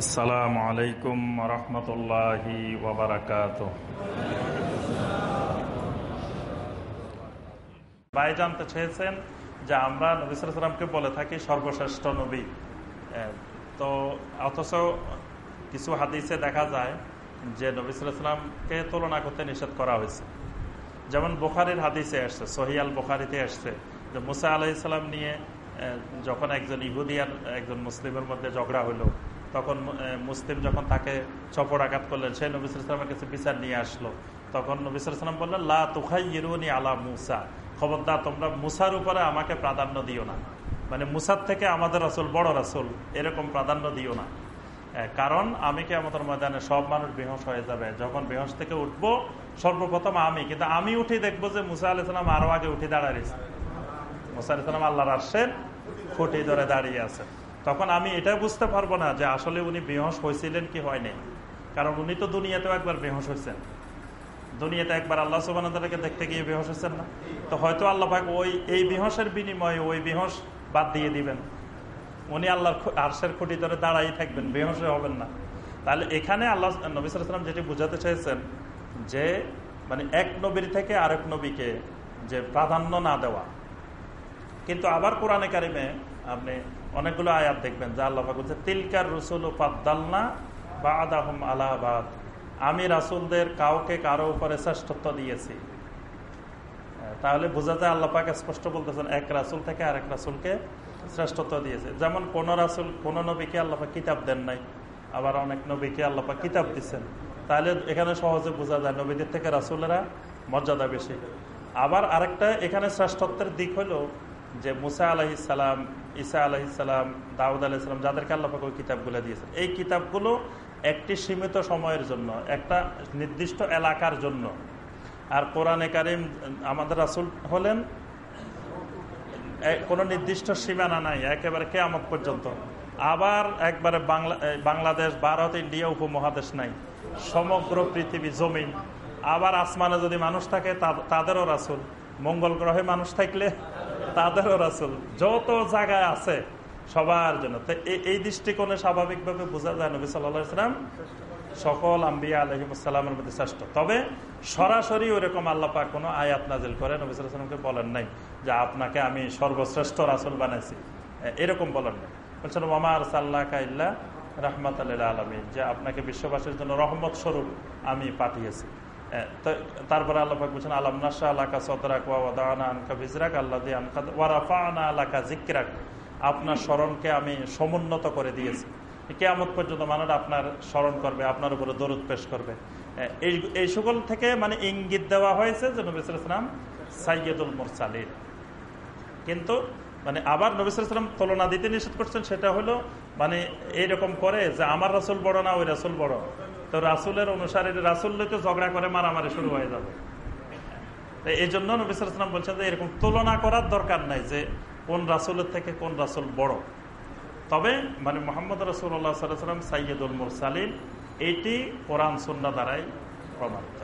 আসসালামু আলাইকুম রহমতুল্লাহি ওবরাকাত ভাই জানতে চেয়েছেন যে আমরা নবী সালামকে বলে থাকি সর্বশ্রেষ্ঠ নবী। তো অথচ কিছু হাদিসে দেখা যায় যে নবী সালামকে তুলনা করতে নিষেধ করা হয়েছে। যেমন বোখারির হাদিসে আসছে সহিয়াল বোখারিতে আসছে যে মুসা আলাইসাল্লাম নিয়ে যখন একজন ইহুদিয়ার একজন মুসলিমের মধ্যে ঝগড়া হলো তখন মুসলিম যখন তাকে চপর আঘাত করলেন সেই নবী সালামের কাছে বিচার নিয়ে আসলো। তখন নবী সালাম বললেন, লা তুখাই ইরুনি আলা মুসা। খবরদার, তোমরা মুসার উপরে আমাকে প্রাধান্য দিও না। মানে মুসার থেকে আমাদের রাসুল বড় রাসুল, এরকম প্রাধান্য দিও না। কারণ আমি কে আমাদের ময়দানে সব মানুষ বেহস হয়ে যাবে। যখন বেহস থেকে উঠবো, সর্বপ্রথম আমি, কিন্তু আমি উঠে দেখব যে মুসা আলাইসালাম আরও আগে উঠে দাঁড়াইছে মুসা আলাইসালাম আল্লাহর আসছেন খুঁটি ধরে দাঁড়িয়ে আছেন। তখন আমি এটা বুঝতে পারব না যে আসলে উনি বেহস হয়েছিলেন কি হয়নি। কারণ উনি তো দুনিয়াতেও একবার বেহস হয়েছেন দুনিয়াতে একবার আল্লাহ সুবানকে দেখতে গিয়ে বেহস হয়েছেন না। তো হয়তো আল্লাহ পাক ওই, এই বেহসের বিনিময়ে ওই বেহস বাদ দিয়ে দিবেন। উনি আল্লাহর আরশের খুঁটি ধরে দাঁড়াই থাকবেন, বেহসে হবেন না। তাহলে এখানে আল্লাহ নবী সালাম যেটি বোঝাতে চাইছেন যে মানে এক নবীর থেকে আরেক নবীকে যে প্রাধান্য না দেওয়া। কিন্তু আবার কোরআনে কারিমে আপনি অনেকগুলো আয়াত দেখবেন যা আল্লাহ বলছে, তিলকার রসুল পাদ্দালনা বা আদাহম আলাহাবাদ আমি রাসুলদের কাউকে কারও উপরে শ্রেষ্ঠত্ব দিয়েছি। তাহলে বোঝা যায় আল্লাহ পাক স্পষ্ট বলতেছেন, এক রাসুল থেকে আরেক রাসুলকে শ্রেষ্ঠত্ব দিয়েছে। যেমন কোন রাসুল, কোন নবীকে আল্লাহ পাক কিতাব দেন নাই, আবার অনেক নবীকে আল্লাহ পাক কিতাব দিচ্ছেন। তাহলে এখানে সহজে বোঝা যায় নবীদের থেকে রাসুলেরা মর্যাদা বেশি। আবার আরেকটা এখানে শ্রেষ্ঠত্বের দিক হলো যে মুসা আলহিসাল্লাম ঈসা আলহিসাল্লাম দাউদ আলাইসাল্লাম যাদেরকে আল্লাহ পাক ওই কিতাবগুলো দিয়েছেন। এই কিতাবগুলো একটি সীমিত সময়ের জন্য, একটা নির্দিষ্ট এলাকার জন্য। আর কোরআনে কারিম, আমাদের রাসুল হলেন কোনো নির্দিষ্ট সীমানা নাই, একেবারে কেয়ামত পর্যন্ত। আবার একবারে বাংলা বাংলাদেশ, ভারত, ইন্ডিয়া উপমহাদেশ নাই। সমগ্র পৃথিবী জমিন। আবার আসমানে যদি মানুষ থাকে তাদেরও রাসুল। মঙ্গল গ্রহে মানুষ থাকলে তাদেরও রাসুল যত জায়গায় আছে সবার জন্য। এই দৃষ্টিকোণে স্বাভাবিকভাবে বোঝা যায় নবী সাল্লাহ ইসলাম সকল আম্বিয়া আলহিমসাল্লামের মধ্যে শ্রেষ্ঠ। তবে সরাসরি ওইরকম আল্লাহ পাক কোনো আয়াত নাজিল করে নবী সাল্লামকে বলেন নাই যে আপনাকে আমি সর্বশ্রেষ্ঠ রাসুল বানাইছি। এরকম বলেন নাই। বলছেন মামার সাল্লাহ কাইল্লা রহমত আল্লাহ আলমী যে আপনাকে বিশ্ববাসীর জন্য রহমত স্বরূপ আমি পাঠিয়েছি। তারপরে আল্লাহ পাক বলছেন, আলম আলাকা সদরাক আনকা আল্লাহ আনকা আলাকা জিকরাক আপনার স্মরণকে আমি সমুন্নত করে দিয়েছি। কেয়ামত পর্যন্ত মানুষ আপনার স্মরণ করবে, আপনার উপরে দরুদ পেশ করবে। এই এই সকল থেকে মানে ইঙ্গিত দেওয়া হয়েছে যে নবিসাম সাইয়দুল মুরসালিন। কিন্তু মানে আবার নবিসাম তুলনা দিতে নিষেধ করছেন, সেটা হলো মানে এইরকম করে যে, আমার রাসুল বড় না, ওই রাসুল বড়। তো রাসুলের অনুসারে রাসুল তো ঝগড়া করে মারামারি শুরু হয়ে যাবে। এই জন্য নবিসাম বলছেন যে এরকম তুলনা করার দরকার নাই যে কোন রাসুলের থেকে কোন রাসুল বড়। তবে মানে মোহাম্মদ রসুল্লাহ সাল্লাম সাইয়দুল মুরসালিন, এটি কোরআন সুন্না দ্বারাই প্রমাণিত।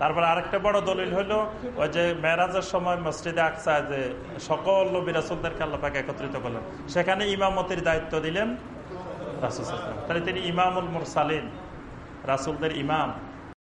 তারপরে আরেকটা বড় দলিল হলো, ওই যে মেরাজের সময় মসজিদে আকসা যে সকল নবী রাসুলদেরকে আল্লাপাকে একত্রিত করলেন। সেখানে ইমামতির দায়িত্ব দিলেন রাসুল। তাহলে তিনি ইমামুল মুরসালিন রাসুলদের ইমাম